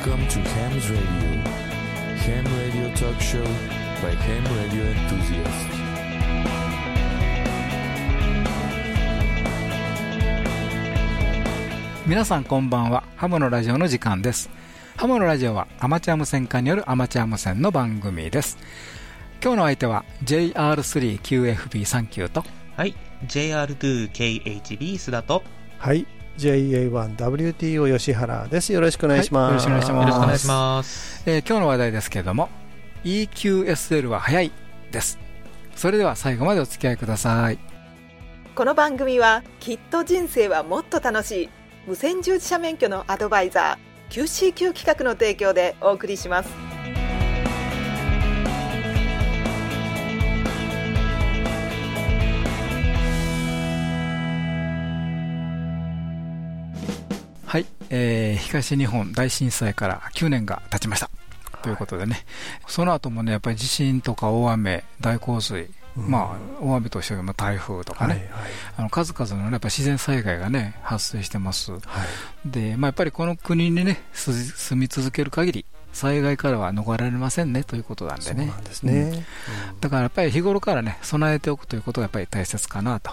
Welcome to Ham's Radio. Ham Radio Talk Show by Ham Radio Enthusiasts. 皆さんこんばんはハムのラジオの時間ですハムのラジオはアマチュア無線化によるアマチュア無線の番組です今日の相手は JR3QFB39 とはい JR2KHB 須田とはい JA1WTO 吉原です。よろしくお願いします、はいよろしくお願いします。よろしくお願いします。えー今日の話題ですけれども EQSL は早いです。それでは最後までお付き合いください。この番組はきっと人生はもっと楽しい無線従事者免許のアドバイザー QCQ 企画の提供でお送りしますはい、えー東日本大震災から9年が経ちました。ということでね、その後もねやっぱり地震とか大雨大洪水、まあ大雨としても台風とかね、はいはい。あの数々の、ね、やっぱ自然災害がね発生してます。はい。で、まあ、やっぱりこの国にねす住み続ける限り災害からは逃れられませんねということなんでね。だからやっぱり日頃からね備えておくということがやっぱり大切かなと。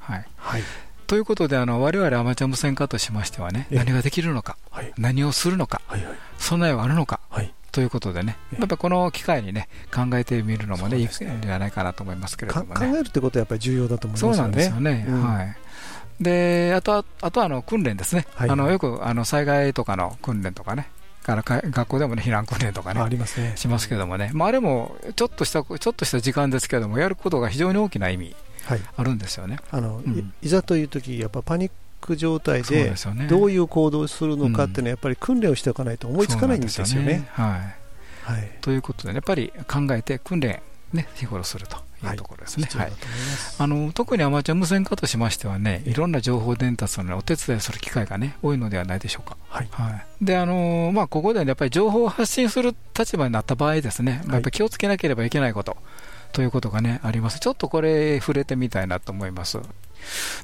はい、はいということであの我々アマチュア無線化としましてはねええ。何ができるのかはい。何をするのかはいはい。備えはあるのかはい。ということでね。ええ。やっぱこの機会にね考えてみるのもねいいんじゃないかなと思いますけれどもね。えるってことはやっぱり重要だと思いますよね。そうなんですよね、うん。はい。であとはあとはあの訓練ですね、はい。あのよくあの災害とかの訓練とかねからか学校でもね避難訓練とかねありますね。しますけどもね、まあ、あれもちょっとしたちょっとした時間ですけどもやることが非常に大きな意味はいあるんですよね。あの、うん。いいざという時やっぱパニック状態でどういう行動をするのかっていうのはやっぱり訓練をしておかないと思いつかないんですよそうなんね。はい、はい。ということで、ね、やっぱり考えて訓練、ね、日頃するというところですね。はい。あの特にアマチュア無線化としましてはね、いろんな情報伝達の、ね、お手伝いする機会が、ね、多いのではないでしょうか。はい。はい。であのまあ、ここで、ね、やっぱり情報を発信する立場になった場合ですね、まあやっぱり気をつけなければいけないことということが、ね、あります、ちょっとこれ、触れてみたいなと思います。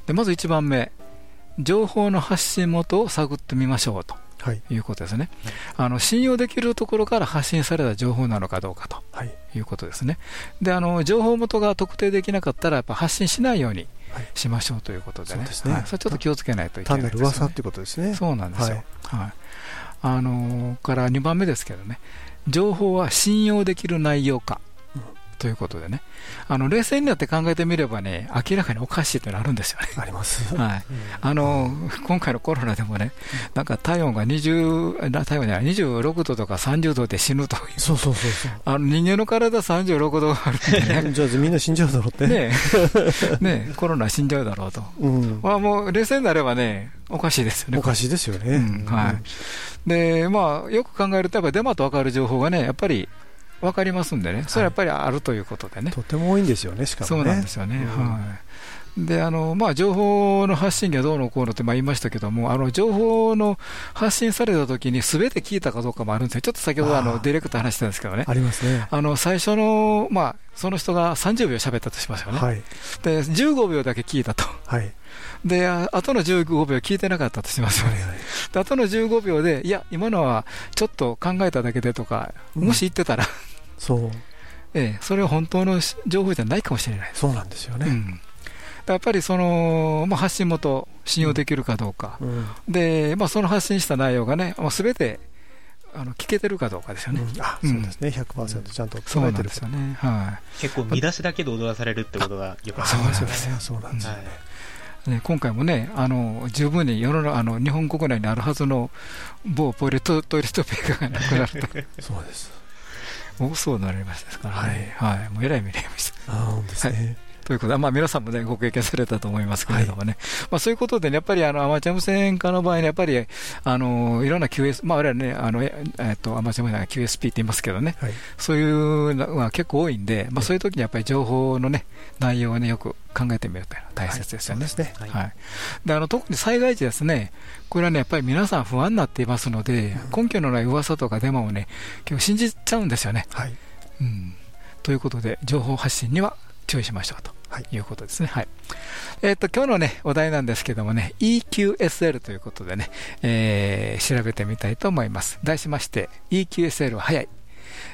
でまず1番目、情報の発信元を探ってみましょうとはい。いうことですね、あの信用できるところから発信された情報なのかどうかとはい。いうことですね。であの情報元が特定できなかったら、やっぱ発信しないようにはいしましょうということでね、それちょっと気をつけないといけな単いですよね。噂ってことですね。そうなんですよ。はいはいあのから2番目ですけどね、情報は信用できる内容か、うんということでね、あの冷静になって考えてみればね、明らかにおかしいというのあるんですよね。あります。はいうんあの今回のコロナでもね、なんか体温が20な体温じゃない26度とか30度で死ぬという、そうそうそうそう。あの人間の体36度あるんでね、じゃあみんな死んじゃうだろうって。ねえ ねえコロナ死んじゃうだろうと、うん。まあ、もう冷静になればね、おかしいですよね、おかしいですよね。うんはいでまあ、よく考えると、やっぱりデマと分かる情報がね、やっぱり分かりますんでね、それはやっぱりあるということでね、とても多いんですよね、しかそうもね。なんですよね。うんはいであのまあ、情報の発信がどうのこうのってまあ言いましたけども、あの情報の発信されたときに、すべて聞いたかどうかもあるんですよ、ちょっと先ほどあのディレクター話したんですけどね、ありますね。あの最初の、まあ、その人が30秒喋ったとしますよね、はい。で15秒だけ聞いたと、はい。であ後の15秒聞いてなかったとしますよね。はいはいで後の15秒で、いや、今のはちょっと考えただけでとか、うんもし言ってたら、そう。ええ、それは本当の情報じゃないかもしれない。そうなんですよね。うん、やっぱりその、まあ、発信元、信用できるかどうか、うん。でまあ、その発信した内容がね、まあ、全てあの聞けてるかどうかですよね。うんあ、うんそうですね。100%ちゃんとそうなん捉えてるですよね。は結構見出しだけで踊らされるってことがよくああそうりますよねなんですよね。そうなんですよね。い、ね今回もね、あの十分に世の中あの日本国内にあるはずの某トイレットトイレットペーパーがなくなると、そうです。大そうなりましたからね、はいもうえらい目に遭いました。ああ、ですね。ということで、まあ、皆さんも、ね、ご経験されたと思いますけれどもね、まあ、そういうことでね、やっぱりあのアマチュア無線化の場合ね、やっぱりあのいろんな QS、まあ、我々ね、あのええっとアマチュア無線が QSP って言いますけどね、はい。そういうのは結構多いんで、まあ、そういう時にやっぱり情報の、ね、内容を、ね、よく考えてみるというのは大切ですよね。そうですね。はいはい、であの特に災害時ですね、これはね、やっぱり皆さん不安になっていますので、根拠のない噂とかデマをね、結構信じちゃうんですよね。はい。うん、ということで、情報発信には注意しましょうとはいいうことですね。はい。えっ、と、今日のね、お題なんですけどもね、EQSL ということでね、えー調べてみたいと思います。題しまして、EQSL は早い。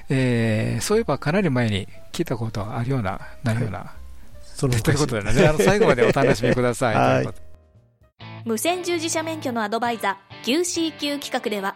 えーそういえばかなり前に聞いたことがあるような、ないような、そのということでね、あの最後までお楽しみください。はい無線従事者免許のアドバイザー QCQ 企画では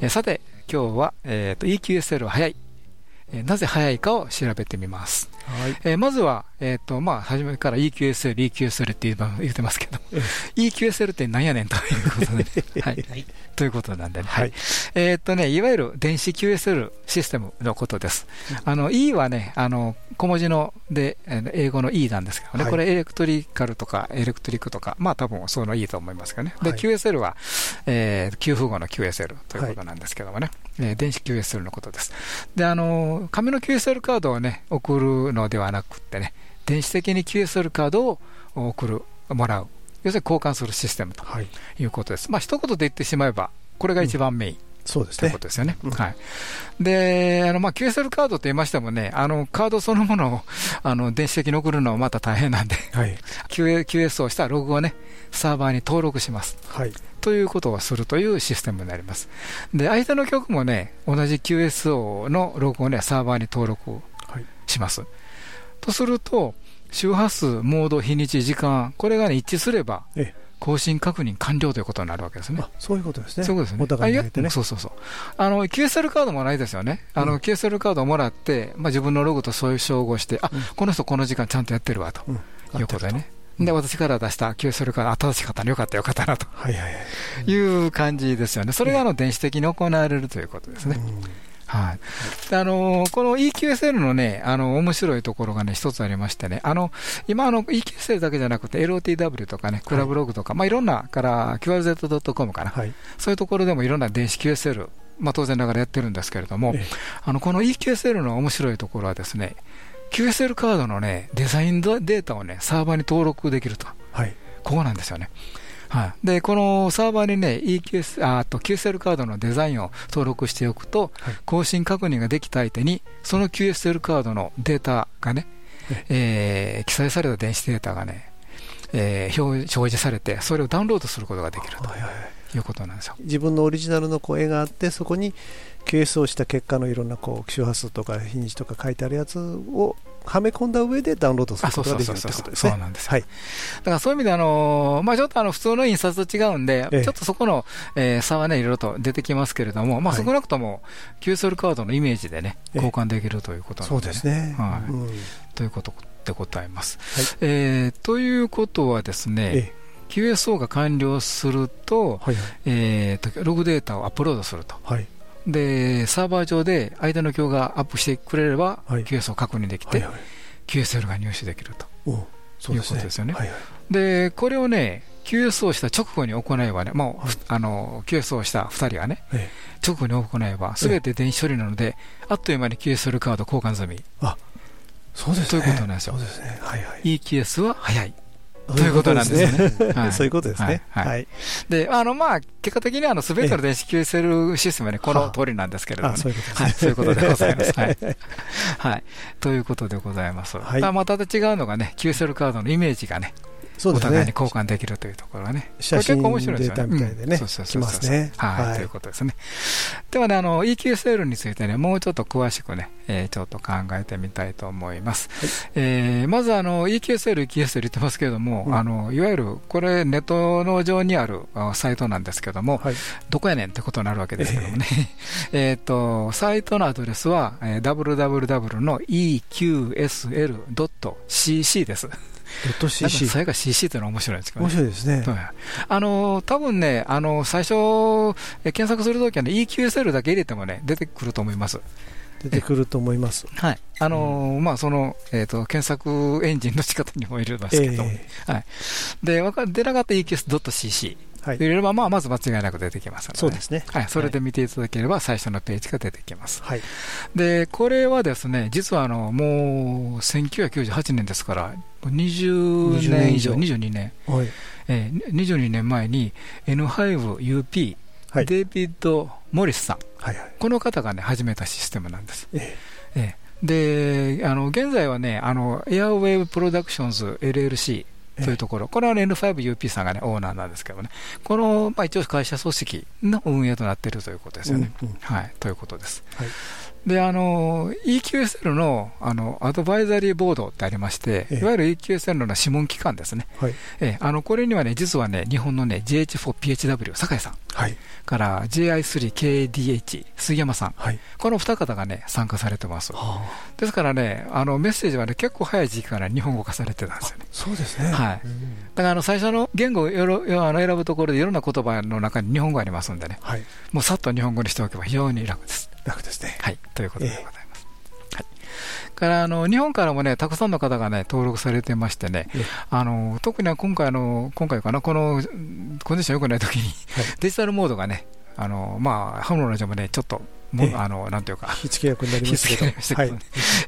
えーさて、今日は、えーと EQSL は早い。えーなぜ早いかを調べてみます。はい。えーまずは、えっ、と、まあ、初めから EQSL、EQSL って言ってますけど、EQSL って何やねんということで、ね、はい。はい。ということなんでね。ははいい。えっ、とね、いわゆる電子 QSL システムのことです。あの、E はね、あの、小文字ので、えー英語の E なんですけどね、はいこれエレクトリカルとかエレクトリックとか、まあ多分その E と思いますけどね。で、はい QSL は、えー、給付後の QSL ということなんですけどもね、えー電子 QSL のことです。で、あの、紙の QSL カードをね、送るのではなくってね、電子的に QSL カードを送る、もらう。要するに交換するシステムとはい。いうことです。まあ一言で言ってしまえば、これが一番メイン。というそうですねことですよね。うんはい。で、あの、まあ、QSL カードと言いましてもね、あの、カードそのものを、あの、電子的に送るのはまた大変なんで、はい。QS をしたログをね、サーバーに登録します。はい。ということをするというシステムになります。で、相手の局もね、同じ QSO のログをね、サーバーに登録はい。します。とすると、周波数、モード、日にち、時間、これがね、一致すればええ、更新確認完了ということになるわけですね。あ、そういうことですね。そういうことですね。お互いに。そうそうそう。あの、QSL カードもないですよね。あの、うん QSL カードをもらって、まあ、自分のログとそういう照合して、あ、うんこの人この時間ちゃんとやってるわ、とうん。いうことでね。うんで、私から出した QSL カード、新しかったね、よかったよかったな、とはいはいはい。いう感じですよね。それがあの、電子的に行われるということですね。うんはい。であのーこの EQSL のね、あの、面白いところがね、一つありましてね、あの、今あの、EQSL だけじゃなくて、LOTW とかね、クラブログとか、まあ、いろんなから QRZ.com かな、はい。そういうところでもいろんな電子 QSL、まあ、当然ながらやってるんですけれども、ええあのこの EQSL の面白いところはですね、QSL カードのね、デザインデータをね、サーバーに登録できると。はい。ここなんですよね。はい。で、このサーバーにね、EQS、ああと QSL カードのデザインを登録しておくと、はい更新確認ができた相手に、その QSL カードのデータがね、えー記載された電子データがね、えー表表示されて、それをダウンロードすることができるはいはいはいということなんですよ。自分のオリジナルのこう絵があってそこに QS をした結果のいろんなこう周波数とか日にちとか書いてあるやつをはめ込んだ上でダウンロードすることができるってことですね。そうなんですよ。はい。だからそういう意味で、あのーまあ、ちょっとあの普通の印刷と違うんで、ええちょっとそこの、えー差はね、いろいろと出てきますけれども、まあ、はい少なくとも、QSL カードのイメージでね、ええ交換できるということなそうので、ですね。はいうんということでございます。はいえーということはですね、え QSO が完了すると、はいはいえーと、ログデータをアップロードすると。はいで、サーバー上で相手の表がアップしてくれれば、はい QS を確認できて、はいはい QSL が入手できると。うんそうですねいうことですよねはいはいで、これをね、QS をした直後に行えばね、もう、あの、QS をした2人がね、え直後に行えば、すべて電子処理なので、あっという間に QSL カード交換済み。そうですね。ということなんですよそうですね。はいはい。EQS は早い。とということなんですね。はいそういうことですね。はいはいはい。で、あの、まあ、結果的には、あの、すべての電子 QSL システムはね、この通りなんですけれどもあ、ねそういうことい、そういうことでございます。はい。はい。ということでございます。はいまあまた違うのがね、QSL カードのイメージがね、そうですねお互いに。交換できるというところがね。写真これ結構面白いですよね。みたいでねうんそうそうそうそうねはい、はいということですね。ではね、あの、EQSL についてね、もうちょっと詳しくね、えーちょっと考えてみたいと思います。えーまずあの、EQSL、EQSL 言ってますけれども、うんあの、いわゆる、これネットの上にあるあサイトなんですけども、はい。どこやねんってことになるわけですけどもね。え っと、サイトのアドレスは、えー www の eqsl.cc です。ドット CC。それが CC というのは面白いんですけど面ね。白いですね。はいあの多分ね、あの最初、え検索するときはね、EQSL だけ入れてもね、出てくると思います。出てくると思います。はい。あのーまあ、その、えっ、と、検索エンジンの仕方にもよりますけど、えで、わか出なかった EQS.cc はい入れれば、まあ、まず間違いなく出てきますので、そうですね。はい、それで見ていただければ最初のページが出てきます。はい。で、これはですね、実はあの、もう1998年ですから、20 20年以上、年以上22年、はい。えー、22年前に N5UP、はいデイビッド・モリスさん、はい。はい。この方がね、始めたシステムなんです。えええで、あの、現在はね、あの、Airwave Productions LLC えというところ、これは、ね、N5UP さんがね、オーナーなんですけどね、この、まあ、一応会社組織の運営となっているということですよね。はい、ということです。はいで、あの、EQSL の、あの、アドバイザリーボードってありまして、ええいわゆる EQSL の諮問機関ですね。はい。ええあの、これにはね、実はね、日本のね、GH4PHW、酒井さんはい。から JI3KDH、杉山さん、はい。この二方がね、参加されてます。はですからね、あの、メッセージはね、結構早い時期から日本語化されてたんですよね。そうですね。はいうんだからあの最初の言語をよろよあの選ぶところでいろんな言葉の中に日本語がありますんでね、はい。もうさっと日本語にしておけば非常に楽です。楽ですね。はい、ということでございます。はい、からあの日本からもね、たくさんの方がね、登録されてましてねええ、あの特には今回あの、今回かな、このうんコンディション良くないときに、デジタルモードがね、あのまあ、ハムのラジオもね、ちょっと、もええ。あのなんていうか、火付け役になりましたけど。ね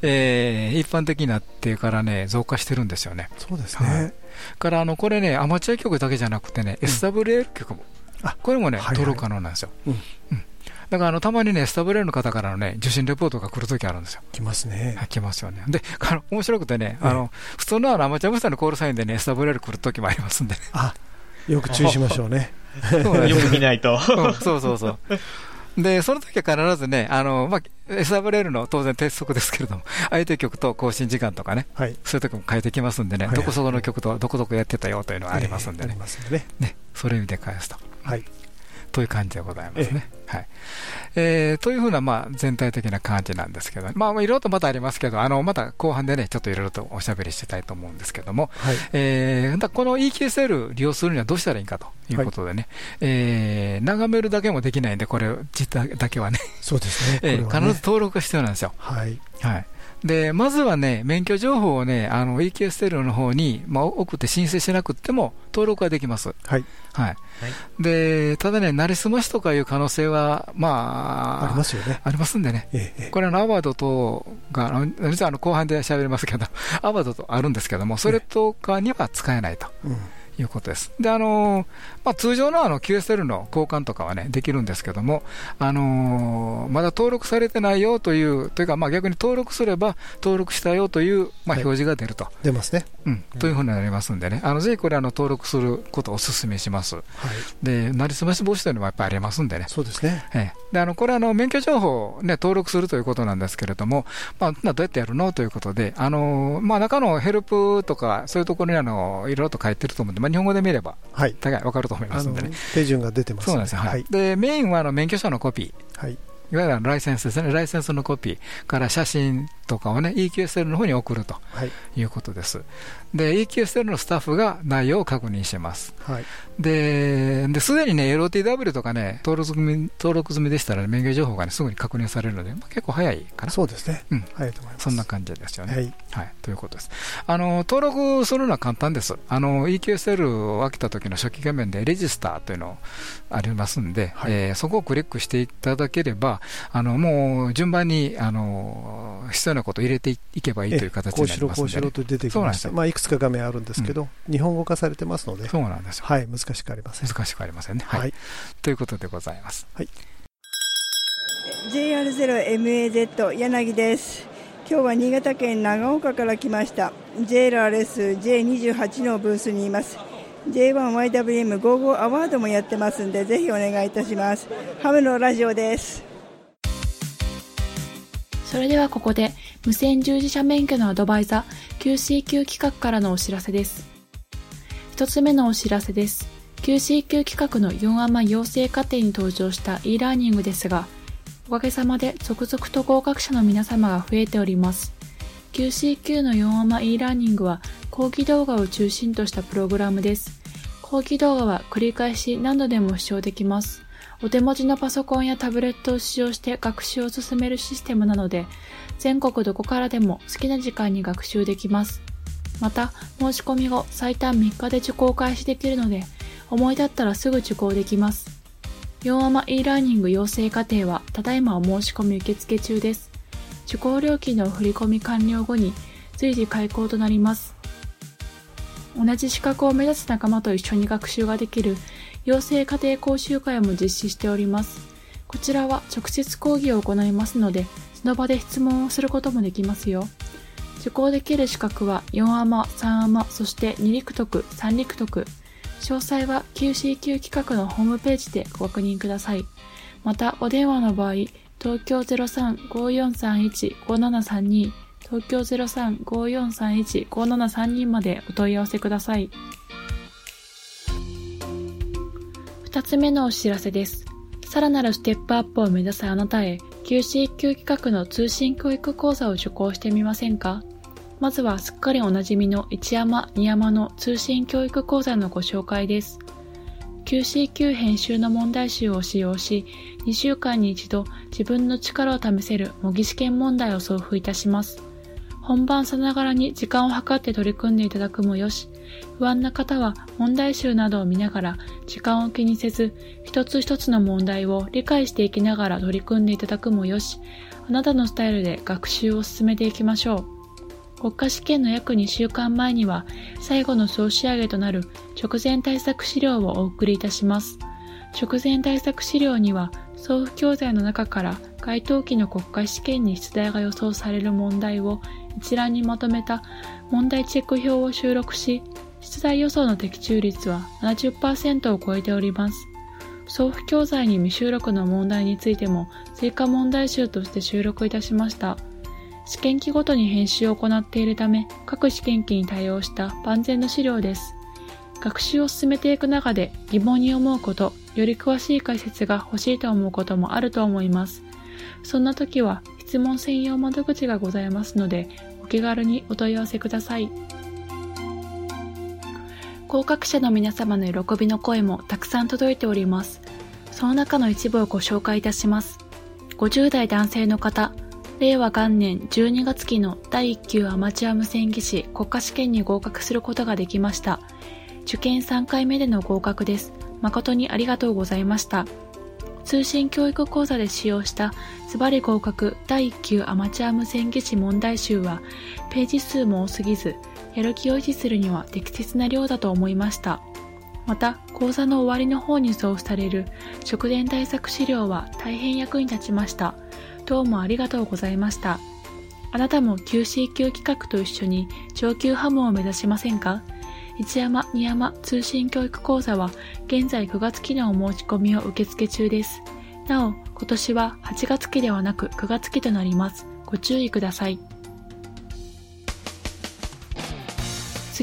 えー一般的になってからね、増加してるんですよね。そうですはい。ね。からあのこれね、アマチュア曲だけじゃなくてね、SWL 曲も、あこれもね、はいはい。登録可能なんですよ。うん。うんだからあのたまにね、SWL の方からのね、受信レポートが来るときあるんですよ。来ますねはい。来ますよね。で、あの面白くてね、ええあの普通のあのアマチュア無線のコールサインでね、SWL 来るときもありますんでね。あ、よく注意しましょうね。よく見ないと。うんそうそうそう。で、その時は必ずね、あの、まあ、SWL の当然鉄則ですけれども、相手曲と更新時間とかね、はい。そういう時も変えてきますんでね、はいはいどこそこの曲とどこどこやってたよというのはありますんでね、ますんでね。ね、そういう意味で返すと。はい。という感じでございますね。はい。えーというふうな、まあ、全体的な感じなんですけど、まあ、いろいろとまたありますけど、あの、また後半でね、ちょっといろいろとおしゃべりしてたいと思うんですけども、はい。えーだこの EQSL 利用するにはどうしたらいいかということでね、えー眺めるだけもできないんで、これ実だけはね、そうですね。えー必ず登録が必要なんですよ。はい。はい。で、まずはね、免許情報をね、あの、EQSL の方に、まあ、送って申請しなくても登録はできます。はい。はい。で、ただね、なりすましとかいう可能性は、まあ、ありますよね。ありますんでね。ええええ。これあの、アワードとが、あの実はあの後半で喋りますけど、アワードとあるんですけども、それとかには使えないとうん。いうことです。で、あのまあ、通常のあの QSL の交換とかはね、できるんですけども、あのまだ登録されてないよという、というか、まあ、逆に登録すれば登録したよという、まあ、はい表示が出ると、出ますね。うん、というふうになりますんでね、あのぜひこれあの登録することをお勧めします。はい。で、なりすまし防止というのもやっぱりありますんでね。そうですね。ええ、であのこれあの、免許情報を、ね、登録するということなんですけれども、まあ、どうやってやるのということで、あのまあ、中のヘルプとか、そういうところにあのいろいろと書いてると思うんで、まあ、日本語で見れば、はい。大概わかると思いますんでね。、手順が出てますそうですよ、はいはい。でメインはあの免許証のコピー、はい。いわゆるライセンスですね、ライセンスのコピーから写真とかをね、EQSL の方に送るとはい。いうことです。で、EQSL のスタッフが内容を確認してます。はい。で、で、すでにね、LOTW とかね、登録済み、登録済みでしたら、ね、免許情報がね、すぐに確認されるので、まあ、結構早いかな。そうですね。うん早いと思います。そんな感じですよね。はい。はい、ということです。あの登録するのは簡単です。あの EQSL を開けた時の初期画面でレジスターというのありますんで、はいえーそこをクリックしていただければ、あのもう順番にあの必要なことを入れていけばいいという形こうしろ、になりますんで、ねこうしろ。と出てきました。そうなんですよまあ、いくつか画面あるんですけど、日本語化されてますので、そうなんですよ。はい、難しくありません。難しくありませんね。はい。はい。ということでございます。JR0MAZ 柳です今日は新潟県長岡から来ました JRSJ28 のブースにいます J1YWM55 アワードもやってますんでぜひお願いいたしますハムのラジオですそれではここで無線従事者免許のアドバイザー QCQ 企画からのお知らせです。一つ目のお知らせです。QCQ 企画の4アマ養成課程に登場した e ラーニングですが、おかげさまで続々と合格者の皆様が増えております。QCQ の4アマ e ラーニングは講義動画を中心としたプログラムです。講義動画は繰り返し何度でも視聴できます。お手持ちのパソコンやタブレットを使用して学習を進めるシステムなので、全国どこからでも好きな時間に学習できます。また、申し込み後最短3日で受講開始できるので、思い立ったらすぐ受講できます。4アマ e ラーニング養成課程は、ただいまお申し込み受付中です。受講料金の振込完了後に随時開講となります。同じ資格を目指す仲間と一緒に学習ができる養成家庭講習会も実施しております。こちらは直接講義を行いますので、その場で質問をすることもできますよ。受講できる資格は4アマ、3アマ、そして2陸徳、3陸徳。詳細は QCQ 企画のホームページでご確認ください。また、お電話の場合、東京03-5431-5732東京03-5431-5732までお問い合わせください。二つ目のお知らせです。さらなるステップアップを目指すあなたへ、QCQ 企画の通信教育講座を受講してみませんか？まずはすっかりおなじみの一山二山の通信教育講座のご紹介です。QCQ 編集の問題集を使用し、2週間に一度自分の力を試せる模擬試験問題を送付いたします。本番さながらに時間を計って取り組んでいただくもよし、不安な方は問題集などを見ながら時間を気にせず、一つ一つの問題を理解していきながら取り組んでいただくもよし、あなたのスタイルで学習を進めていきましょう。国家試験の約2週間前には、最後の総仕上げとなる直前対策資料をお送りいたします。直前対策資料には、送付教材の中から該当期の国家試験に出題が予想される問題を一覧にまとめた問題チェック表を収録し、出題予想の的中率は70%を超えております。送付教材に未収録の問題についても追加問題集として収録いたしました。試験機ごとに編集を行っているため、各試験機に対応した万全の資料です。学習を進めていく中で疑問に思うこと、より詳しい解説が欲しいと思うこともあると思います。そんな時は質問専用窓口がございますので、お気軽にお問い合わせください。合格者の皆様の喜びの声もたくさん届いております。その中の一部をご紹介いたします。50代男性の方、令和元年12月期の第1級アマチュア無線技師国家試験に合格することができました。受験3回目での合格です。誠にありがとうございました。通信教育講座で使用したズバリ合格第1級アマチュア無線技師問題集はページ数も多すぎずやる気を維持するには適切な量だと思いました。また、講座の終わりの方に送付される直前対策資料は大変役に立ちました。どうもありがとうございました。あなたも QCQ 企画と一緒に上級ハムを目指しませんか？一山二山通信教育講座は現在9月期のお申し込みを受付中です。なお、今年は8月期ではなく9月期となります。ご注意ください。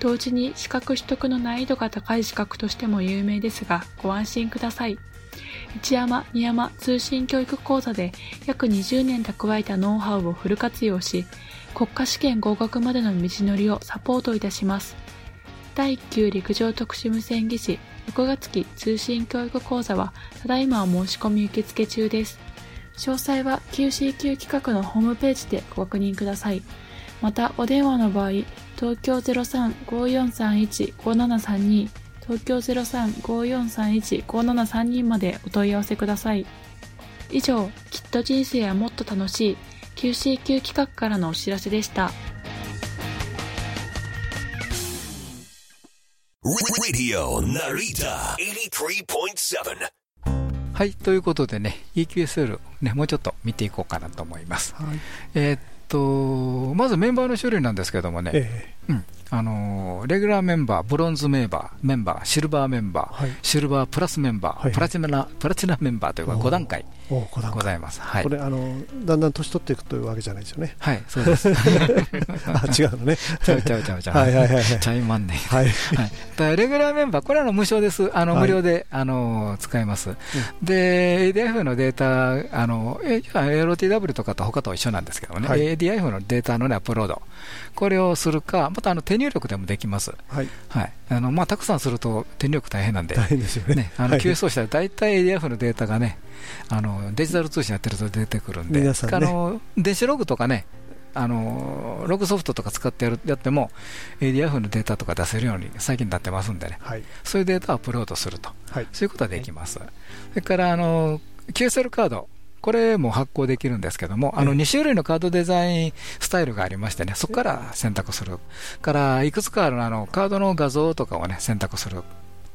同時に資格取得の難易度が高い資格としても有名ですが、ご安心ください。一山二山通信教育講座で約20年蓄えたノウハウをフル活用し、国家試験合格までの道のりをサポートいたします。第1級陸上特殊無線技師6月期通信教育講座はただいまお申し込み受付中です。詳細は QCQ 企画のホームページでご確認ください。また、お電話の場合、東京03-5431-5732東京03-5431-5732までお問い合わせください。以上、きっと人生はもっと楽しい QCQ 企画からのお知らせでした。Radio Narita 83.7. はい、ということでね、EQSL、ね、もうちょっと見ていこうかなと思います。はいえーっと、まずメンバーの種類なんですけどもね、えうん、あのーレギュラーメンバー、ブロンズメンバー、メンバー、シルバーメンバー、はい。シルバープラスメンバー、はいプラチナ、プラチナメンバーというかおー。5段階ございます。はい。こ。れあのだんだん年取っていくというわけじゃないですよね。はい、そうです。あ違うのね。ちゃうちゃうちゃうちゃう。はいはいはい。はいちゃいまんねん。はい。はい、レギュラーメンバー、これはあの無償です、あのはい。無料で、あの使えます、で ADF のデータ、あのえ LOTW とかと他と一緒なんですけどもね、はい。ADF のデータの、ね、アップロード、これをするか、またあの手入力でもできます、はい。はい。あのまあ、たくさんすると手入力大変なんで、大変ですよね。ね、あのはい。QS をしたら大体 ADF のデータがね、あのデジタル通信やってると出てくるんで、ね。あの電子ログとかね、あのログソフトとか使ってやるやっても ADF のデータとか出せるように最近なってますんでね、はい。そういうデータをアップロードすると、はい。そういうことはできます。それからあの QSL カードこれも発行できるんですけども、あのええ。2種類のカードデザインスタイルがありましてね、そこから選択する、からいくつかあるあのカードの画像とかをね選択する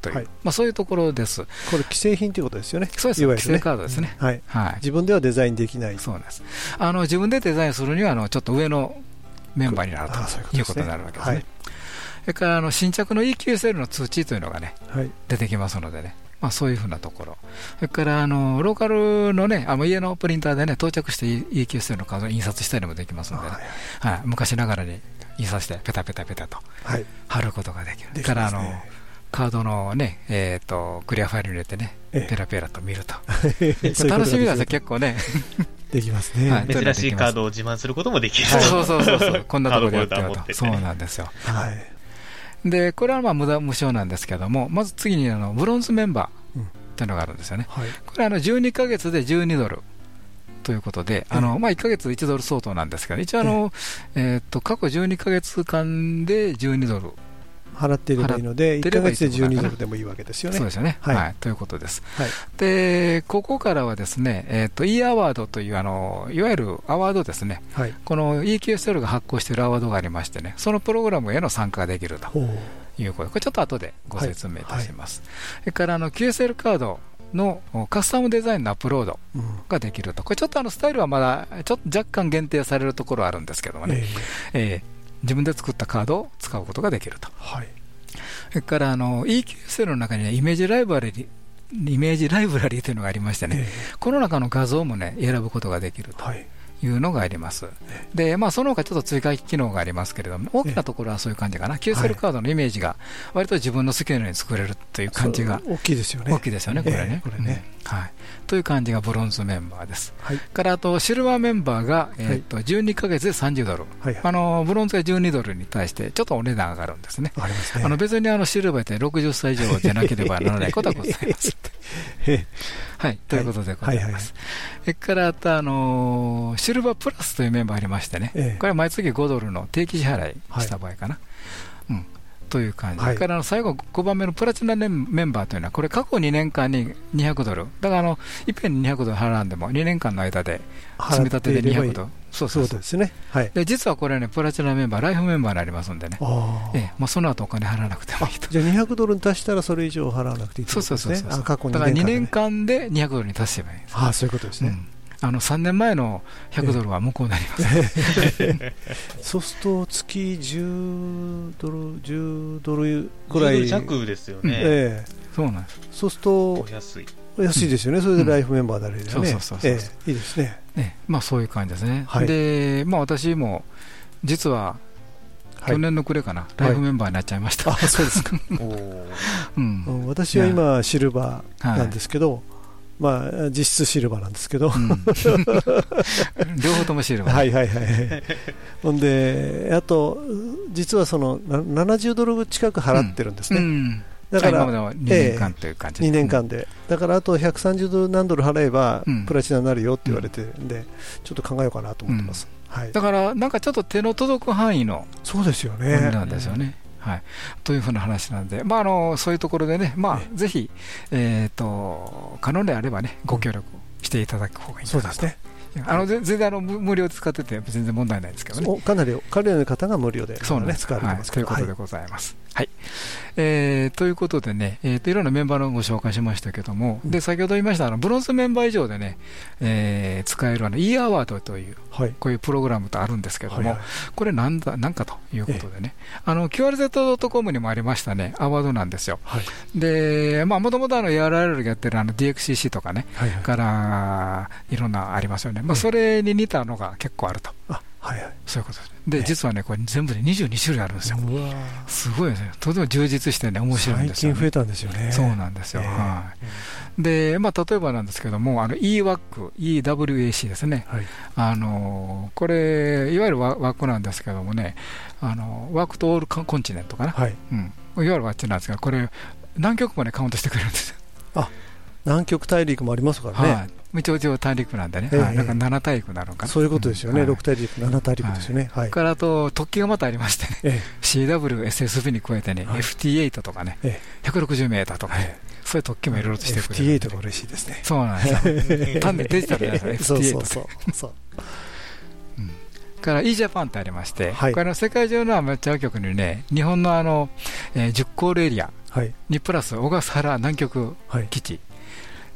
という、はい。まあ、そういうところです。これ既製品ということですよね。そうです、ね。規制カードですね。はい。はい、自分ではデザインできない。そうです。あの自分でデザインするにはあのちょっと上のメンバーになるということになるわけですね。はい。それからあの新着の EQSL の通知というのがね、はい。出てきますのでね、まあ、そういうふうなところ、それからあのローカルのね、あの家のプリンターでね、到着して EQSL のカードを印刷したりもできますのでね、はい、昔ながらに印刷して、ペタペタペタとはい。貼ることができる、できからあのカードのね、えー、とクリアファイルに入れてね、ええ。ペラペラと見ると、楽しみなんですよ、でき結構ね。できますね。はい珍しいカードを自慢することもできる。そうそうそうそうそう、こんなところでやってると、そうなんですよ。はい。で、これはまあ無駄無償なんですけども、まず次にあのブロンズメンバーっていうのがあるんですよね。はい。これあの12ヶ月で12ドルということで、あのまあ、1ヶ月1ドル相当なんですけど、一応あの、えーっと過去12ヶ月間で12ドル、払っていればいいので1ヶ払ってればいい月で12ってことかなドルでもいいわけですよね。そうですよね、ははい。いということです。はい。で、ここからはですね、えーっと E アワードというあの、いわゆるアワードですね、はい。この EQSL が発行しているアワードがありましてね、そのプログラムへの参加ができると。いうこと、これちょっと後でご説明いたします。それからあの QSL カードのカスタムデザインのアップロードうん。ができると、これちょっとあのスタイルはまだちょっと若干限定されるところはあるんですけどもね、ええ。ー自分で作ったカードを使うことができると。ーはい。それからあの EQSL の中にはイメージライブラリーイメージライブラリーというのがありましてね、えこの中の画像もね、選ぶことができると。ーはいいうのがあります。で、まあ、その他ちょっと追加機能がありますけれども、大きなところはそういう感じかな。QSL カードのイメージが割と自分の好きなように作れるという感じが大きいですよね大きいですよね、これね。ええこれねうんはい。という感じがブロンズメンバーです。はいからあとシルバーメンバーが、えー、と12ヶ月で30ドル、はいはいあのブロンズが12ドルに対してちょっとお値段上がるんですね。あねあの別にあのシルバーって60歳以上でなければならないことはございます。えはい、ということでございます。それからあと、あのーシルバープラスというメンバーありましてね、ええ。これは毎月5ドルの定期支払いした場合かな。うん。という感じ、はい。それから最後、5番目のプラチナメンバーというのは、これ、過去2年間に200ドル、だからあのいっぺんに200ドル払うんでも、2年間の間で積み立てで200ドル、そうそうそう。ですね。はい。で実はこれね、プラチナメンバー、ライフメンバーになりますんでね、あええ。まあ、その後お金払わなくてもいいと。じゃあ200ドルに達したらそれ以上払わなくていいってそうことですね。そうそうそうあ過去だから2 2年年間間で200ドルに達せばいい。んです。ああ、そういうことですね。うんあの3年前の100ドルは無効になります。そうすると月10ドル、10ドルぐらい。10ドル弱ですよねええそうなんです。そうするとお、安い。安いですよね。それでライフメンバーになれるよね。そうそうそうそうええいいですね。ね、まあそういう感じですね。はいで、まあ私も実ははい去年の暮れかな、ライフメンバーになっちゃいました。あ、そうですか。私は今シルバーなんですけど、まあ実質シルバーなんですけど、両方ともシルバー。はいはいはい。ほんで、あと、実はそのな70ドル近く払ってるんですね。うんだから、あ今までは2年間という感じ2年間で、だからあと130ドル何ドル払えばうんプラチナになるよって言われてるんで、ちょっと考えようかなと思ってます。はい、だから、なんかちょっと手の届く範囲のそうですよね。なんですよね。はい、というふうな話なんで、まあ、あのそういうところでね、まあ、ぜひ、えー、と可能であればね、ご協力していただく方がいいかなと。そうですね。あの全全然あの無無料で使ってて全然問題ないですけどね。おかなり彼らの方が無料で、そう使われてますはいということではいございます。はいえーということでね、えーと、いろんなメンバーのご紹介しましたけども、で先ほど言いましたあのブロンズメンバー以上でね、えー使えるあの e アワードという、はい。こういうプログラムとあるんですけども、はいはい。これなんだ、なんかということでね、あの QRZ.com にもありましたね、アワードなんですよ。はい。で、まあ、もともとあのがやってるあの DXCC とかね、はいはい。からいろんなありますよね、まあ、それに似たのが結構あると、あはいはいそういうことです。で、実はね、これ全部で22種類あるんですよ。すごいですね。とても充実してね、面白いん最ですよ、ね。近増えたんですよねそうなんですよ。ええはい。で、まあ、例えばなんですけども、あの EWAC、EWAC ですね。はいあのこれ、いわゆるワ枠なんですけどもね、あのワークとオールコンチネントかな、はいうん、いわゆるワッチなんですが、これ、南極までカウントしてくれるんですよ。南極大陸もありますからね、はい。一応一応大陸なんでね、なんか7大陸になるのかな。そういうことですよね、うんはい。6大陸、7大陸ですよね、はい。それからあと、突起がまたありましてね、え CW、SSB に加えてね、はい。FT8 とかね、え160メーターとかね、えそういう突起もいろいろとしてくれる。FT8 が嬉しいですね。そうなんですよ。単にデジタルじゃないですそう FT8 そう。そう。そうから e ジャパンってありまして、はい。これあの世界中のアマチュア局にね、日本のあの、えー10コールエリアはい。にプラス小笠原南極はい。基地、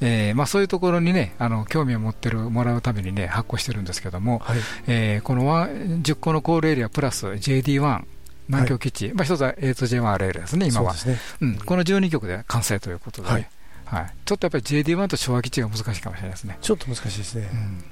えーまあ、そういうところにね、あの興味を持ってるもらうためにね、発行してるんですけども、はい。えーこのワン10個のコールエリアプラス JD1 南極基地、まあ、一つは A2J1RL ですね、今は。そうですね。うん、この12曲で完成ということで、はい。はい。ちょっとやっぱり JD1 と昭和基地が難しいかもしれないですね。ちょっと難しいですね。うん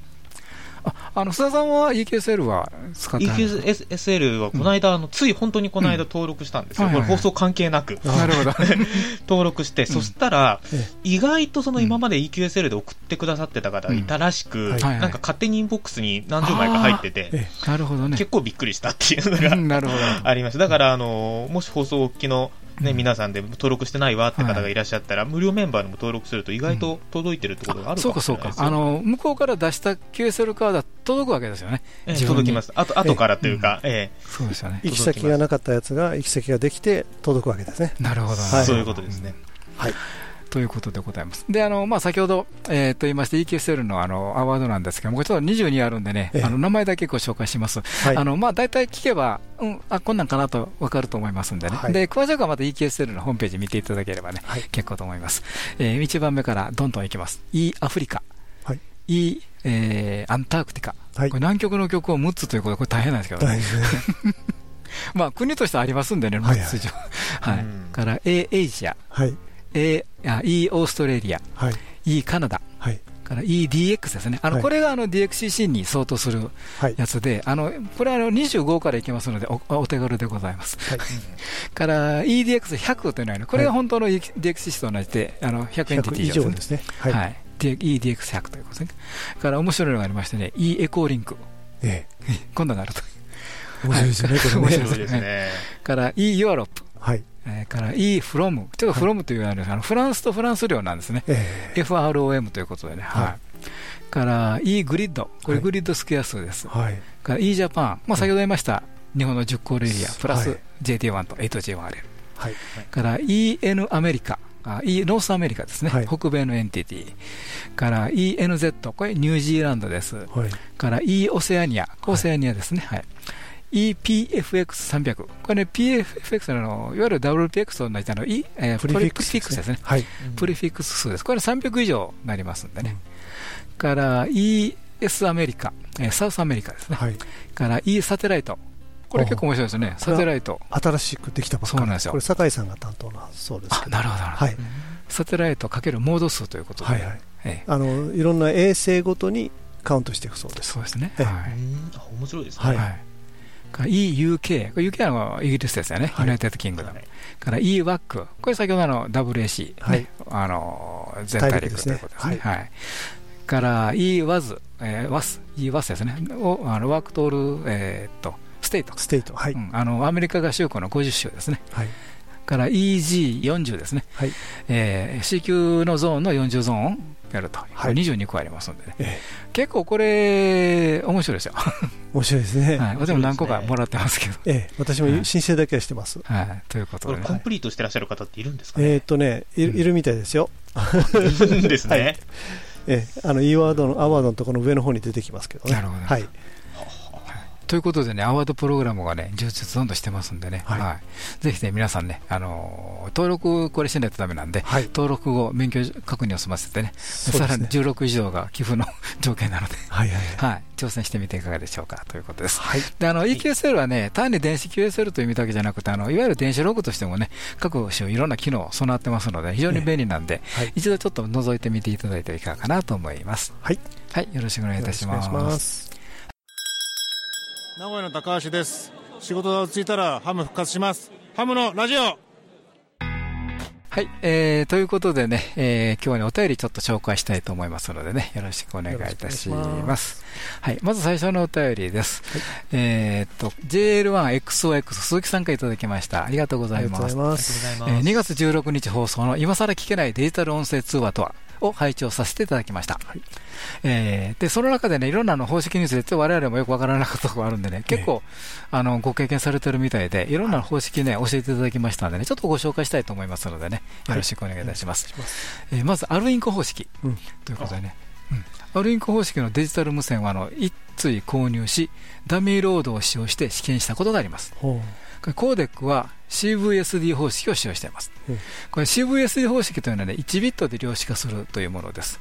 ああの須田さんは EQSL は使って EQSL はこの間、あのつい本当にこの間登録したんですよ、これ放送関係なく。なるほど。登録して、そしたらえ意外とその今まで EQSL で送ってくださってた方がいたらしく、なんか勝手にインボックスに何十枚か入ってて、えなるほどね。結構びっくりしたっていうのがうんなるほど。ありました。だから、あの、もし放送きの、ね、皆さんで登録してないわって方がいらっしゃったら、無料メンバーにも登録すると意外と届いてるってことがあるかそうかそうかもしれないですよ。あの向こうから出した QSL カードは届くわけですよね、ええ自分に。届きます。あと、後からというか、えそうですよね、行き先がなかったやつが行き先ができて届くわけですね。なるほど、えはい。そういうことですね。はい。ということでございます。で、あのまあ、先ほど、えー、と言いまして、EQSL のあのアワードなんですけども、これちょっと22あるんでねええ、あの名前だけご紹介します。はいあのまあ、大体聞けば、うん、あこんなんかなと分かると思いますんでね、はいで詳しくはまた EQSL のホームページ見ていただければね、はい結構と思います。え1番目からどんどんいきます。E アフリカ、はい E、えーアンタークティカ、はいこれ南極の曲を6つということで、これ大変なんですけどね。まあ、国としてありますんでね、はい6つ以上。はいうんから、A エイジア、はい。A、あ E オーストラリア、はい。E カナダ、はい。から EDX ですね。あの、はいこれがあの DXCC に相当するはい。やつで、あの、これはあの25からいきますのでお、お手軽でございます。はい。から EDX100 というのはね、これが本当の DXCC と同じで、あの、100エンティテ100以ィでね。上ですすね。はい。はい。で EDX100 ということですね。から面白いのがありましてね、E エコーリンク。え 今度になると。え。面白いですね、これね。面白いですね。から E ヨーロップ。はい。えーから E フロム。ちょっとフロムというのはあのフランスとフランス領なんですね。ええ。FROM ということでね。はいはい。から、E グリッド。これはいグリッドスクエア数です。はい。から E ジャパン。まあ先ほど言いました、日本の10コールエリア、プラスはい JT1 と 8J1RL。はい。から ENA。あ E North America ですね、はい北米のエンティティから ENZ、これニュージーランドです、はい。から E オセアニア、オセアニアですね、はい EPFX300、これね、PFX のいわゆる WPX と同じあの、E えー prefix ですね、はい。 prefix 数です。これ300以上になりますんでね。から ES アメリカ、えー South America ですね。はい。から E サテライト。これ結構面白いですね。サテライト。新しくできたばっかりそうなんですよこれ、酒井さんが担当なそうですあけ、ど。なるほどなるほど。はい。サテライトかけるモード数ということで。はいはい。ええあの、いろんな衛星ごとにカウントしていくそうです。そうですね。ええはい。面白いですね。はい EUK。UK はイギリスですよね。はい United Kingdom はい。から EWAC。これ先ほどの WAC。はいね。あの、全大陸ということですね。大はい。から EWAS。えー WAS。EWAS ですね。をあの Worked All、えーっと、 States。States。はい。うんあのアメリカ合衆国の50州ですね。はい。から EZ40 ですね。はい。えー C 級のゾーンの40ゾーンをやると。はいこれ22個ありますんでね。え結構これ、面白いですよ。え。面白いですね。はい。私も何個かもらってますけど。ええ。私も申請だけはしてます。はい。ということでねこれコンプリートしてらっしゃる方っているんですかね？えーっとね、いうんいるみたいですよ。いるんですね。はいええ。あの、E ワードの、アワードのところの上の方に出てきますけどね。なるほどはい。ということでね、アワードプログラムがね、充実どんどんしてますんでね、はいはいぜひね、皆さんね、あのー登録、これしないとダメなんで、はい登録後、免許確認を済ませてね、ねさらに16以上が寄付の 条件なので、はいはいはい。はい、挑戦してみていかがでしょうかということです。はい。であの EQSL はね、単に電子 QSL という意味だけじゃなくて、あのいわゆる電子ログとしてもね、各種いろんな機能を備わってますので、非常に便利なんで、はい一度ちょっと覗いてみていただいてはいかがかなと思います。はい。はい、よろしくお願いいたします。名古屋の高橋です仕事が落ち着いたらハム復活しますハムのラジオはい、えー、ということでね、えー今日はね、お便りちょっと紹介したいと思いますのでね、よろしくお願いいたしま。ますはい、まず最初のお便りです。えーっと、JL1XOX 鈴木さんからいただきました。ありがとうございます。あす。りがとうございます。えー2月16日放送の今更聞けないデジタル音声通話とはを拝聴させていただきました。えーで、その中でね、いろんなあの方式について我々もよくわからなかったところがあるんでね、結構、あの、ご経験されてるみたいで、いろんな方式ね、教えていただきましたのでね、ちょっとご紹介したいと思いますのでね、よろしくお願いいたします。えーまず、アルインコ方式うん。ということでね、うん。アルインコ方式のデジタル無線は、あの、一対購入し、ダミーロードを使用して試験したことがあります。ほこれコーデックは CVSD 方式を使用していますうん。これ CVSD 方式というのはね、1ビットで量子化するというものです。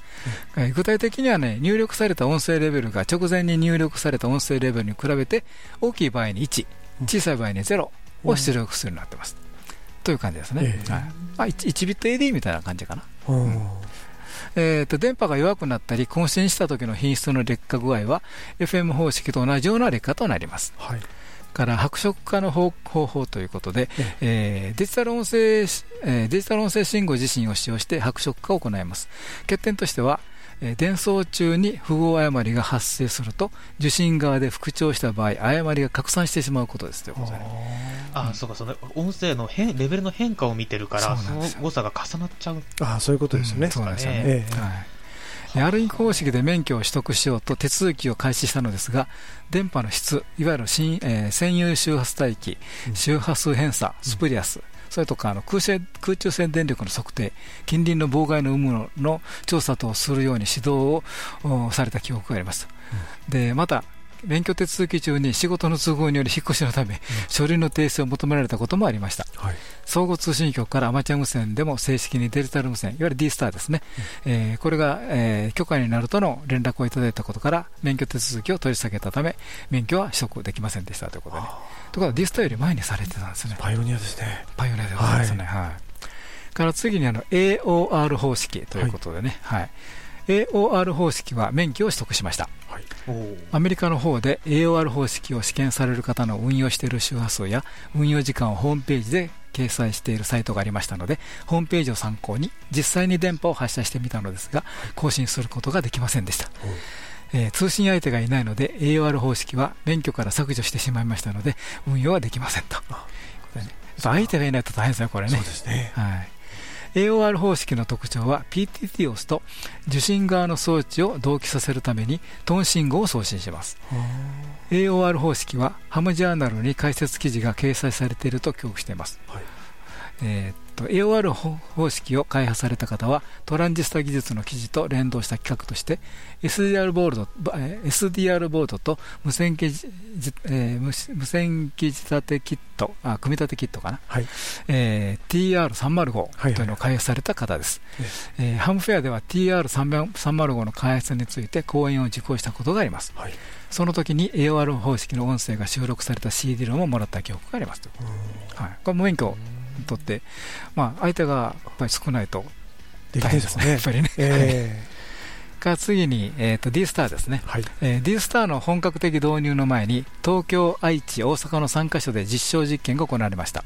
えー具体的にはね、入力された音声レベルが直前に入力された音声レベルに比べて、大きい場合に1、小さい場合に0を出力するようになってます。という感じですね。ええはいまあ、1, 1ビット AD みたいな感じかな。う。うんえー、と電波が弱くなったり、更新した時の品質の劣化具合は、FM 方式と同じような劣化となります。はい。から白色化の方方法ということで、えーデジタル音声、えーデジタル音声信号自身を使用して白色化を行います。欠点としては、えー伝送中に符号誤りが発生すると、受信側で復調した場合、誤りが拡散してしまうことですということでね、あ、そうか、その音声の変レベルの変化を見てるから、その誤差が重なっちゃう。ああ、そういうことですよね。うんそうなんですよね。ええはいでアルイン方式で免許を取得しようと手続きを開始したのですが、電波の質、いわゆる新、えー占有周波数帯域、周波数偏差、スプリアス、それとかあの空中空中線電力の測定、近隣の妨害の有無のの調査等をするように指導をおされた記憶があります。でまた免許手続き中に仕事の都合により引っ越しのため、書類の提出を求められたこともありました。はい。総合通信局からアマチュア無線でも正式にデジタル無線、いわゆる D スターですね、えーこれが、えー許可になるとの連絡をいただいたことから、免許手続きを取り下げたため、免許は取得できませんでしたということで、ね、ということは D スターより前にされてたんですね、パイオニアですね。パイオニアでございますね。はい。から次にあの AOR 方式ということでね、はい AOR 方式は免許を取得しました。おーアメリカの方で AOR 方式を試験される方の運用している周波数や運用時間をホームページで掲載しているサイトがありましたので、ホームページを参考に実際に電波を発射してみたのですが、更新することができませんでした。えー通信相手がいないので AOR 方式は免許から削除してしまいましたので運用はできませんと。相手がいないと大変ですよ、これね。ね。はい、AOR 方式の特徴は PTT を押すと受信側の装置を同期させるためにトーン信号を送信します。AOR 方式はハムジャーナルに解説記事が掲載されていると記憶しています、はい。えーっと AOR 方式を開発された方はトランジスタ技術の記事と連動した企画として SDR ボードえー SDR ボードと無線機えー無無線機仕立てキットあ組み立てキットかな。はい。えー TR305 はいというのを開発された方です、えーハムフェアでは TR305 の開発について講演を受講したことがあります。はい。その時に AOR 方式の音声が収録された CD ロムをもらった記憶がありますと、はい、これ無免許にとって、まあ、相手がやっぱり少ないと大変ですね。ねやっぱりね、えから次に、えー、と D スターですね。え、はい。えー、D スターの本格的導入の前に東京、愛知、大阪の3カ所で実証実験が行われました。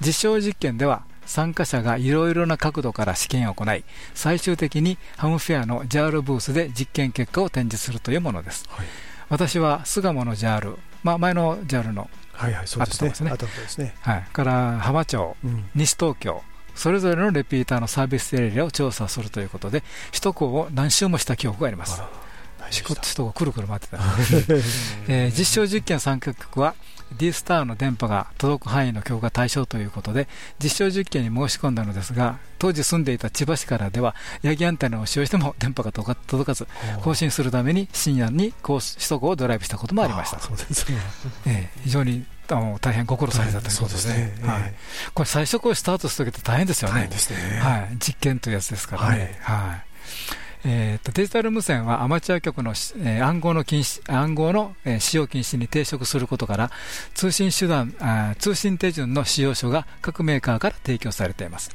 実証実験では参加者がいろいろな角度から試験を行い最終的にハムフェアの JAL ブースで実験結果を展示するというものです、はい。私は巣鴨の JAL、まあ、前の JAL の、はいはい、そうですね。あったんですねあったことですね。はい、から浜町、うん。西東京それぞれのレピーターのサービスエリアを調査するということで首都高を何周もした記憶があります首都高くるくる回ってた、えー実証実験参加局は D スターの電波が届く範囲の強化対象ということで実証実験に申し込んだのですが当時住んでいた千葉市からではヤギアンテナを使用しても電波が届かず更新するために深夜に高首都高をドライブしたこともありました。そうですね、えー非常にあの大変ご苦労されたということで。すね。はい。はい、これ最初これスタートするときって大変ですよね。はい、実験というやつですからね。はい。えーとデジタル無線はアマチュア局の、えー暗号の禁止暗号の、えー使用禁止に抵触することから通信手段あ通信手順の使用書が各メーカーから提供されています。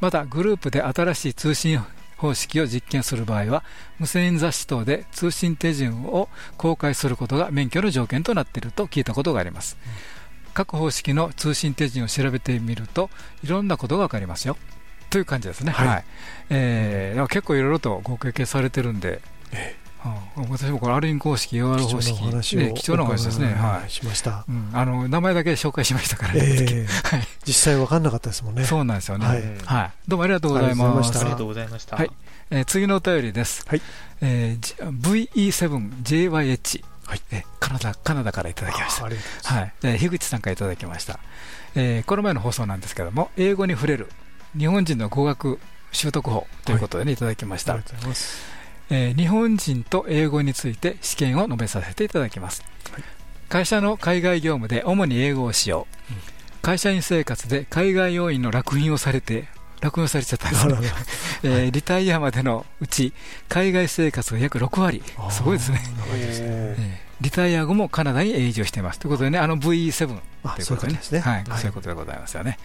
またグループで新しい通信方式を実験する場合は無線雑誌等で通信手順を公開することが免許の条件となっていると聞いたことがあります、各方式の通信手順を調べてみるといろんなことが分かりますよ。という感じですね、はい。はい。え結構いろいろとご経験されてるんで、うん。私もこれ、アルイン公式、AR 方式、貴重なお話をね貴重なお話ですね、はい。しました。うん。あの名前だけ紹介しましたからね、ええ。はい。実際分かんなかったですもんね。そうなんですよね、ははい。いどうもありがとうございます。ありがとうございました。はい。えー次のお便りです、はい。えーじ VE7JYH、えーカナダカナダからいただきました。はい、えー樋口さんからいただきました、えーこの前の放送なんですけども英語に触れる日本人の語学習得法ということでね、い、ただきました。えー日本人と英語について試験を述べさせていただきます、会社の海外業務で主に英語を使用、会社員生活で海外要員の落品をされて落品をされちゃったんです えーリタイアまでのうち海外生活が約6割。すごいですね。長いですね。えーリタイア後もカナダに永住しています。ということでね、あの VE7 あということでね、そういうことですね。はい、はい。そういうことでございますよね、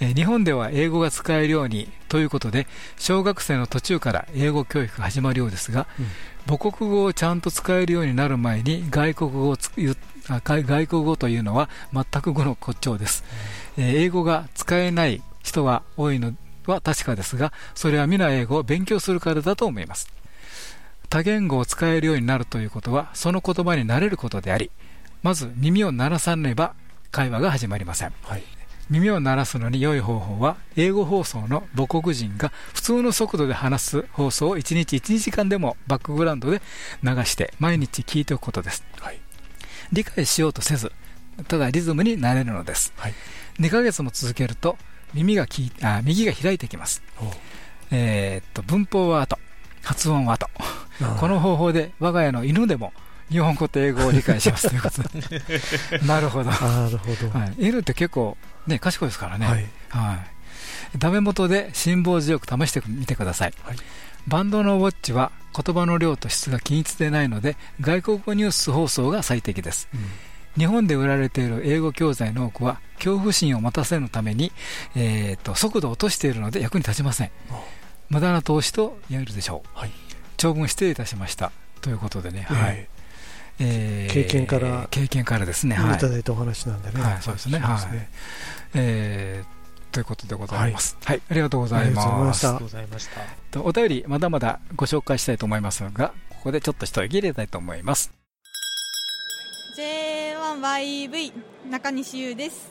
えー日本では英語が使えるようにということで、小学生の途中から英語教育が始まるようですが、母国語をちゃんと使えるようになる前に外国語をつ外外国語というのは全く語の骨頂です、えー英語が使えない人が多いのは確かですが、それは皆英語を勉強するからだと思います。多言語を使えるようになるということはその言葉に慣れることでありまず耳を鳴らさねば会話が始まりません、耳を鳴らすのに良い方法は英語放送の母国人が普通の速度で話す放送を1日1時間でもバックグラウンドで流して毎日聞いておくことです、理解しようとせずただリズムになれるのです、2ヶ月も続けると耳がきあ右が開いてきます。えーっと文法は後発音は後この方法で我が家の犬でも日本語と英語を理解します。ということで。なるほど。なるほど。はい、犬って結構、ね、賢いですからね、はい。はい、ダメ元で辛抱強く試してみてください、バンドのウォッチは言葉の量と質が均一でないので外国語ニュース放送が最適です、日本で売られている英語教材の多くは恐怖心を持たせるために、えー、と速度を落としているので役に立ちません無駄な投資と言えるでしょう、長文失礼いたしまししたということでね、はいええー経験から経験からですね、いはいただいたお話なんでねはい、そうですね。はい。えーということでございます。はい、ありがとうございます。ありがとうございました。とお便りまだまだご紹介したいと思いますが、ここでちょっと一息入れたいと思います。J1YV 中西優です、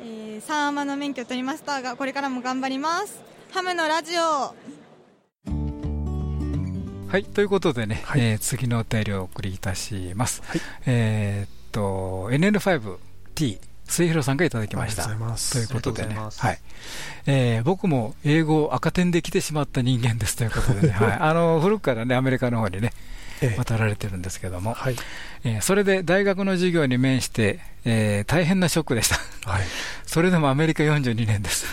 えー、サーマの免許取りましたがこれからも頑張りますハムのラジオはい、ということでね、えー次のお便りをお送りいたします。えーっと、NN5T、末広さんがいただきました。ありがとうございますということでね、はい。えー僕も英語を赤点で来てしまった人間ですということでね、はい。あの、古くからね、アメリカの方にね、渡られてるんですけども、えーそれで大学の授業に面して、えー大変なショックでした。それでもアメリカ42年です。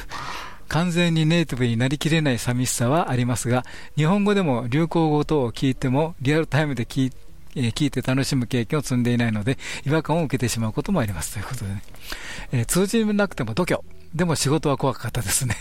完全にネイティブになりきれない寂しさはありますが、日本語でも流行語等を聞いても、リアルタイムで聞いえ聞いて楽しむ経験を積んでいないので、違和感を受けてしまうこともありますということでね。えー通じなくても度胸。でも仕事は怖かったですね。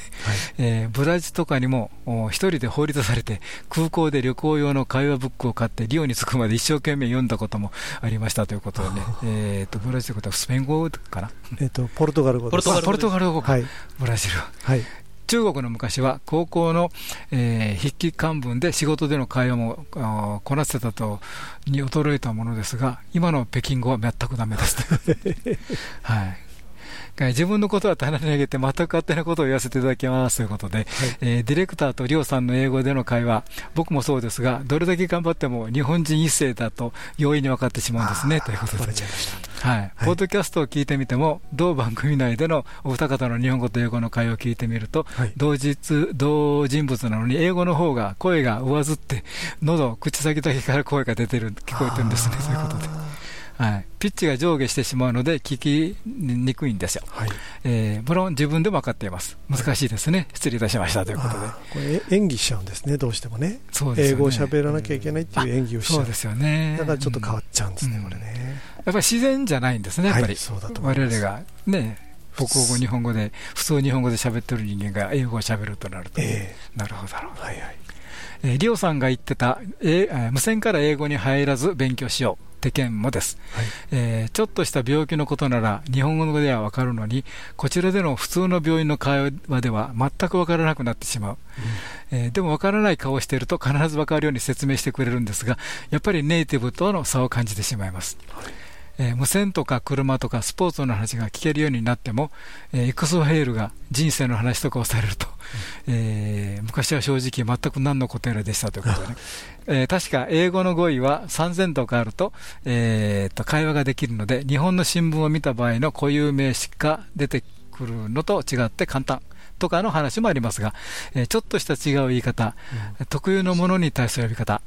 えーブラジとかにもお一人で放り出されて、空港で旅行用の会話ブックを買って、リオに着くまで一生懸命読んだこともありましたということでね。えーと、ブラジルということはスペイン語かな？えっとポルトガル語ですあポルトガル語か、はいブラジル。はい中国の昔は高校の、えー筆記漢文で仕事での会話もこなせたとに驚いたものですが、今の北京語は全くダメです。はい自分のことは棚に上げて全く勝手なことを言わせていただきますということで、えーディレクターとリオさんの英語での会話、僕もそうですが、どれだけ頑張っても日本人一世だと容易に分かってしまうんですねということで、はい、ポッドキャストを聞いてみても、同番組内でのお二方の日本語と英語の会話を聞いてみると、同日、同人物なのに、英語の方が声が上ずって、喉、口先だけから声が出てる、聞こえてるんですね、そういうことで。はい、ピッチが上下してしまうので聞きにくいんですよ、はい、えー、無論自分でも分かっています。難しいですね。失礼いたしました。ということで。これ演技しちゃうんですね。どうしてもね。そうです、ね、英語を喋らなきゃいけないっていう演技をしちゃう、そうですよね。だからちょっと変わっちゃうんですね、うん、これね。やっぱり自然じゃないんですねやっぱり、はい、そうだと我々がね母国語、日本語で、普通日本語で喋ってる人間が英語を喋るとなると、えー、なるほど、はいはい。えー、リオさんが言ってた、えー、無線から英語に入らず勉強しよう。って件もです、はい、えー、ちょっとした病気のことなら日本語では分かるのにこちらでの普通の病院の会話では全く分からなくなってしまう、うん、えー、でも分からない顔をしていると必ず分かるように説明してくれるんですがやっぱりネイティブとの差を感じてしまいます、はい。えー、無線とか車とかスポーツの話が聞けるようになっても、えー、エクソヘイルが人生の話とかをされると、うん、えー、昔は正直全く何の答えでしたということで、ね、えー、確か英語の語彙は3000とかあると,、えー、と会話ができるので日本の新聞を見た場合の固有名詞が出てくるのと違って簡単とかの話もありますが、えー、ちょっとした違う言い方、うん、特有のものに対する呼び方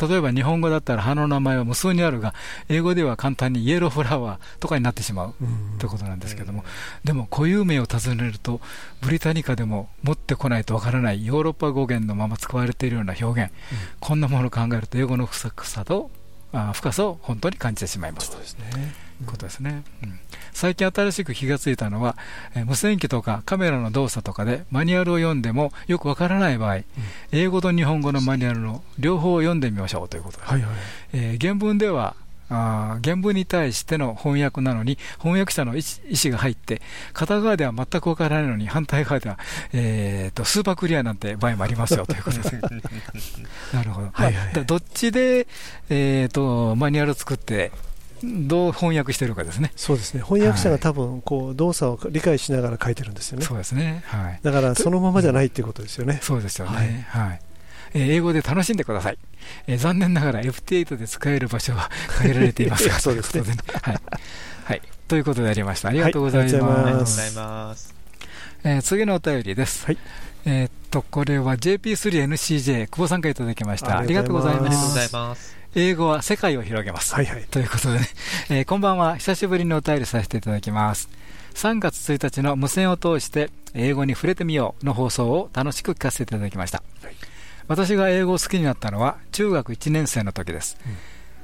例えば日本語だったら花の名前は無数にあるが、英語では簡単にイエローフラワーとかになってしまうということなんですけども、でも固有名を尋ねると、ブリタニカでも持ってこないとわからないヨーロッパ語源のまま使われているような表現、こんなものを考えると、英語の深さとあ深さを本当に感じてしまいます。そうですねことですね、うん、最近新しく気がついたのは、えー、無線機とかカメラの動作とかでマニュアルを読んでもよくわからない場合、うん、英語と日本語のマニュアルの両方を読んでみましょうということで。す、はいはい、えー、原文ではあ原文に対しての翻訳なのに翻訳者の意思が入って片側では全く分からないのに反対側では、えーと、スーパークリアなんて場合もありますよということで。す なるほど、はいはい、どっちで、えーとマニュアル作ってどう翻訳してるかですね。そうですね。翻訳者が多分こう動作を理解しながら書いてるんですよね。そうですね。はい。だからそのままじゃないっていうことですよね。そうですよね。はい。はい、えー、英語で楽しんでください。えー、残念ながら FT8 で使える場所は限られていますが、そうですね。はい。はい。ということでありました。ありがとうございます。はい、ありがとうございます。えー、次のお便りです。はい。えっと、これは JP3NCJ、久保さんからいただきました。ありがとうございます。英語は世界を広げます。はいはい、ということでね、えー、こんばんは。久しぶりにお便りさせていただきます。3月1日の無線を通して英語に触れてみようの放送を楽しく聞かせていただきました。はい、私が英語を好きになったのは中学1年生の時です。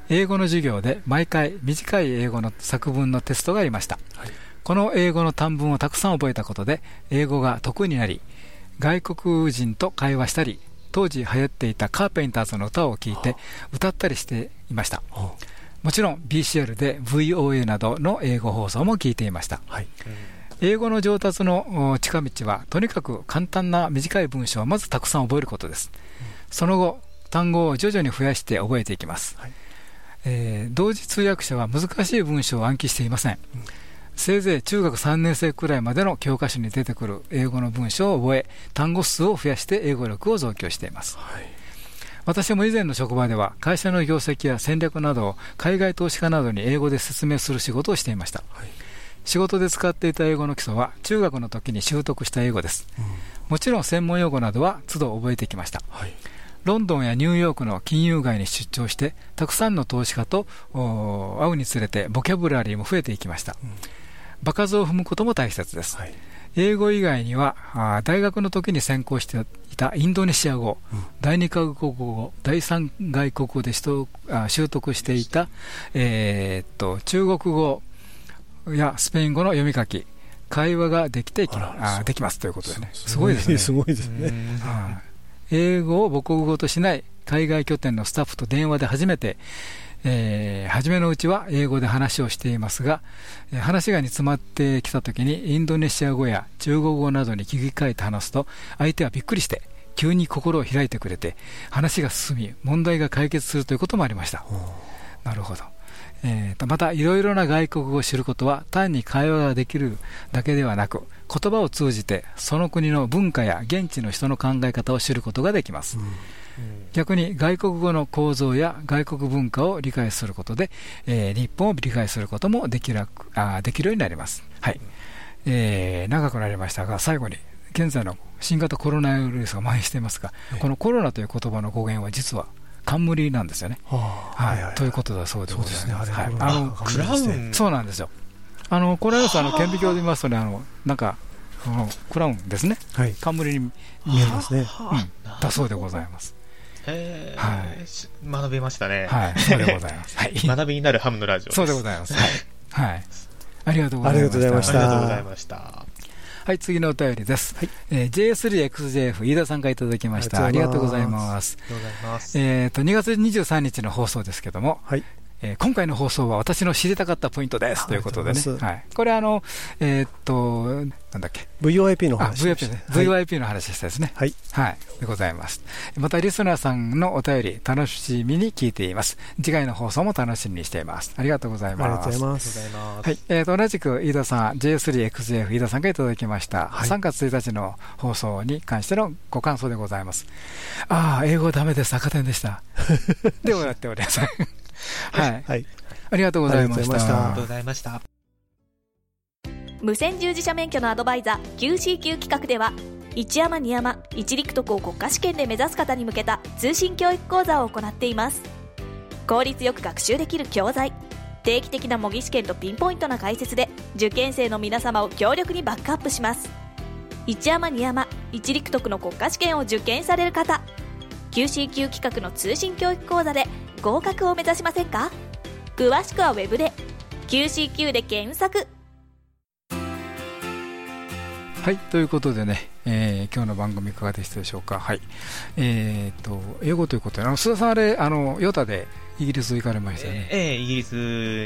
うん、英語の授業で毎回短い英語の作文のテストがありました。はい、この英語の短文をたくさん覚えたことで英語が得意になり、外国人と会話したり、当時流行っていたカーペンターズの歌を聴いて歌ったりしていました。もちろん BCL で VOA などの英語放送も聞いていました、はい、英語の上達の近道はとにかく簡単な短い文章をまずたくさん覚えることです、うん、その後単語を徐々に増やして覚えていきます、はい、えー、同時通訳者は難しい文章を暗記していません、うんせいぜい中学3年生くらいまでの教科書に出てくる英語の文章を覚え、単語数を増やして英語力を増強しています。はい、私も以前の職場では会社の業績や戦略などを海外投資家などに英語で説明する仕事をしていました。はい、仕事で使っていた英語の基礎は中学の時に習得した英語です。うん、もちろん専門用語などは都度覚えてきました。はいロンドンやニューヨークの金融街に出張して、たくさんの投資家と会うにつれて、ボキャブラリーも増えていきました。うん場数を踏むことも大切です、はい、英語以外には大学の時に専攻していたインドネシア語、うん、第二外国語第三外国語で習得していた、えー、っと中国語やスペイン語の読み書き会話ができてあできますということでね。すごいですね。すごいですね、英語を母国語としない海外拠点のスタッフと電話で初めてえー、初めのうちは英語で話をしていますが、えー、話が煮詰まってきたときにインドネシア語や中国語などに聞き換えて話すと相手はびっくりして急に心を開いてくれて話が進み問題が解決するということもありました。なるほど。えー、とまたいろいろな外国語を知ることは単に会話ができるだけではなく言葉を通じてその国の文化や現地の人の考え方を知ることができます、うん逆に外国語の構造や外国文化を理解することで、えー日本を理解することもできるあできるようになります。はい。えー長くなりましたが、最後に現在の新型コロナウイルスが蔓延していますが、このコロナという言葉の語源は実は冠なんですよね。はい。ということだそうでございます。はい。あのクラウン。そうなんですよ。あのコロナウイルスあの顕微鏡で見ますとね、あのなんかこのクラウンですね、はい。冠に見えますね、うん、だそうでございます。へーはいし学べましたね。はいそうでございますはい 学びになるハムのラジオすそうでございます。はい。はい。ありがとうございました。ありがとうございました。はい、次のお便りです。えー J3XJF 飯田さんからいただきました。あありりがとうござい。ますありがとうございます。えっと、2月23日の放送ですけども、はい。えー今回の放送は私の知りたかったポイントですということでね。はい。これあの、えーっと、なんだっけ？VOIP のあ、話 VIP ね。はい VIP の話でしたですね。はい。はい。でございます。また、リスナーさんのお便り、楽しみに聞いています。次回の放送も楽しみにしています。ありがとうございます。ありがとうございます。はい、えー、と同じく飯田さん、J3XJF 飯田さんからいただきました、はい3月1日の放送に関してのご感想でございます。ああ、英語ダメです、赤点でした。でもやっております。はい、はい。ありがとうございました。ありがとうございました。無線従事者免許のアドバイザー QCQ 企画では一山二山一陸徳を国家試験で目指す方に向けた通信教育講座を行っています効率よく学習できる教材定期的な模擬試験とピンポイントな解説で受験生の皆様を強力にバックアップします一山二山一陸徳の国家試験を受験される方 QCQ 企画の通信教育講座で合格を目指しませんか？詳しくはウェブで。QCQ で検索。はい、ということでね、えー今日の番組いかがでしたでしょうか？はい。えっ、と、英語ということで、あの、須田さんあれ、あの、ヨタでイギリス行かれましたよね？ええイギリス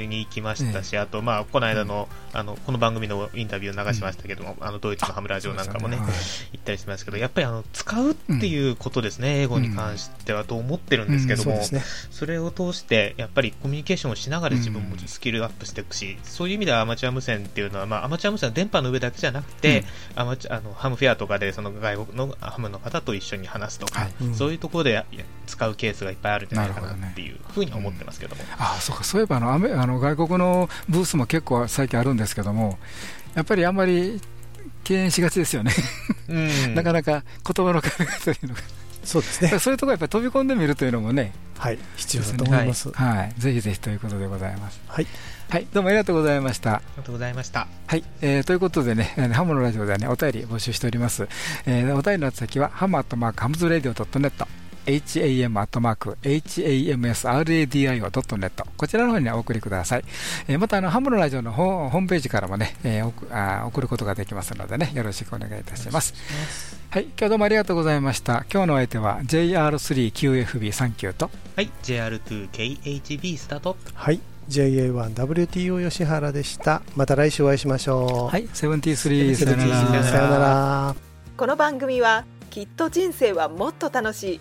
に行きましたし、あと、まあ、この間の、あの、この番組のインタビューを流しましたけども、あの、ドイツのハムラジオなんかもね、そうで行ったりしますけど、やっぱりあの、使うっていうことですね、英語に関してはと思ってるんですけども、うん。そね。それを通して、やっぱりコミュニケーションをしながら自分もスキルアップしていくし、そういう意味ではアマチュア無線っていうのは、まあ、アマチュア無線は電波の上だけじゃなくて、アマチュアあのハムフェアとかでその外国のハムの方と一緒に話すとか、うん。そういうところでや使うケースがいっぱいあるんじゃないかなっていうふうには思ってますけども。あそうか。そういえばあのアメあの外国のブースも結構最近あるんですけどもやっぱりあんまり敬遠しがちですよね、うん。なかなか言葉の壁というのがそうですね。そういうところやっぱり飛び込んでみるというのもねはい。必要だと思います。はい、はいぜひぜひということでございますはい。はいどうもありがとうございましたありがとうございました。はい、えーということでね、えーハムのラジオではね、お便り募集しております。えーお便りの先は、ハムアットマークハムズラディオアットマーク hamsradio.net、こちらの方に、ね、お送りください。えーまた、あの、ハムのラジオのホホームページからもね、えーおくあー送ることができますのでね、よろしくお願いいたします。はい、今日どうもありがとうございました。今日のお相手は JR3QFB39 と、はい、JR2KHB スタート。はい。JA1WTO 吉原でした。また来週お会いしましょう。はい、73さよなら。さよなら。この番組はきっと人生はもっと楽しい